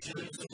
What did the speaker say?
Christians